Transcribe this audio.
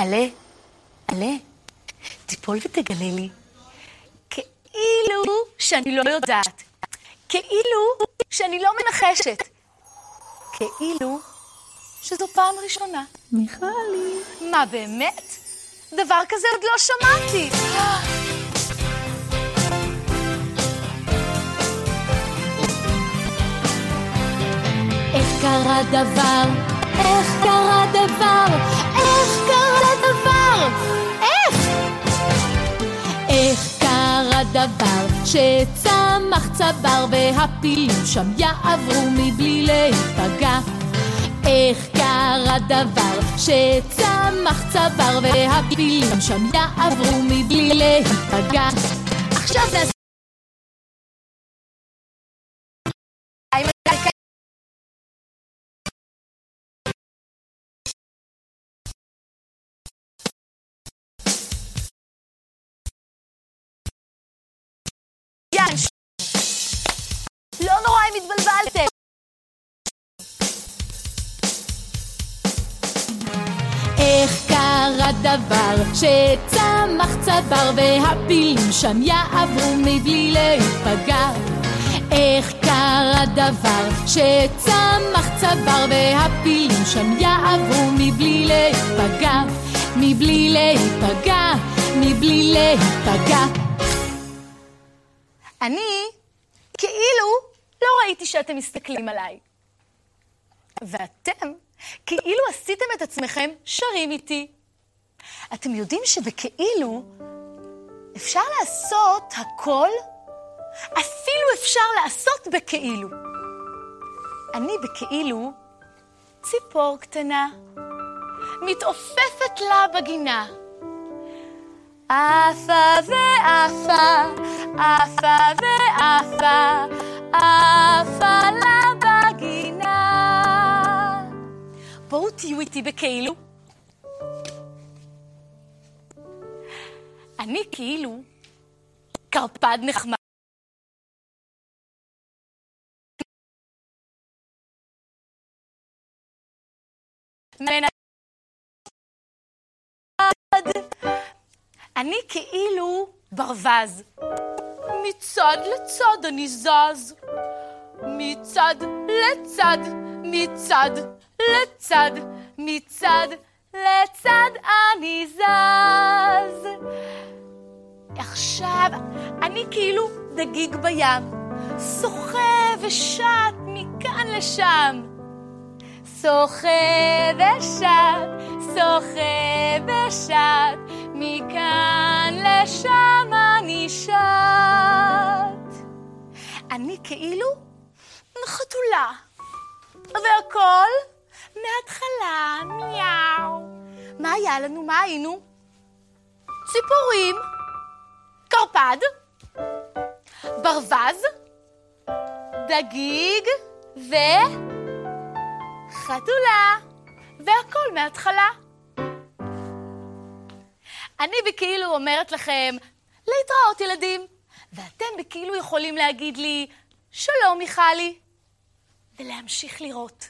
עלה, עלה, תיפול ותגלה לי. כאילו שאני לא יודעת. כאילו שאני לא מנחשת. כאילו שזו פעם ראשונה. מיכלי. מה, באמת? דבר כזה עוד לא שמעתי. איך קרה דבר? איך קרה דבר שצמח צבר והפילים שם יעברו מבלי להיפגע? איך קרה דבר שצמח צבר והפילים שם יעברו מבלי להיפגע? עכשיו נעשה... התבלבלתם. איך קרה דבר שצמח צבר והפילים שם יעברו מבלי להיפגע? איך קרה דבר שצמח צבר והפילים שם יעברו מבלי להיפגע? מבלי להיפגע, מבלי להיפגע. אני כאילו ראיתי שאתם מסתכלים עליי. ואתם כאילו עשיתם את עצמכם שרים איתי. אתם יודעים שבכאילו אפשר לעשות הכל? אפילו אפשר לעשות בכאילו. אני בכאילו ציפור קטנה, מתעופפת לה בגינה. עפה ועפה, עפה ועפה, תהיו איתי בכאילו. אני כאילו קרפד נחמד. אני כאילו ברווז. מצד לצד אני זז. מצד לצד, מצד לצד, מצד לצד אני זז. עכשיו, אני כאילו דגיג בים, שוחה ושט מכאן לשם. שוחה ושט, שוחה ושט, מכאן לשם אני שט. אני כאילו חתולה, והכל מה היה לנו? מה היינו? ציפורים, קרפד, ברווז, דגיג וחתולה, והכל מההתחלה. אני בכאילו אומרת לכם, להתראות ילדים, ואתם בכאילו יכולים להגיד לי, שלום מיכלי, ולהמשיך לראות.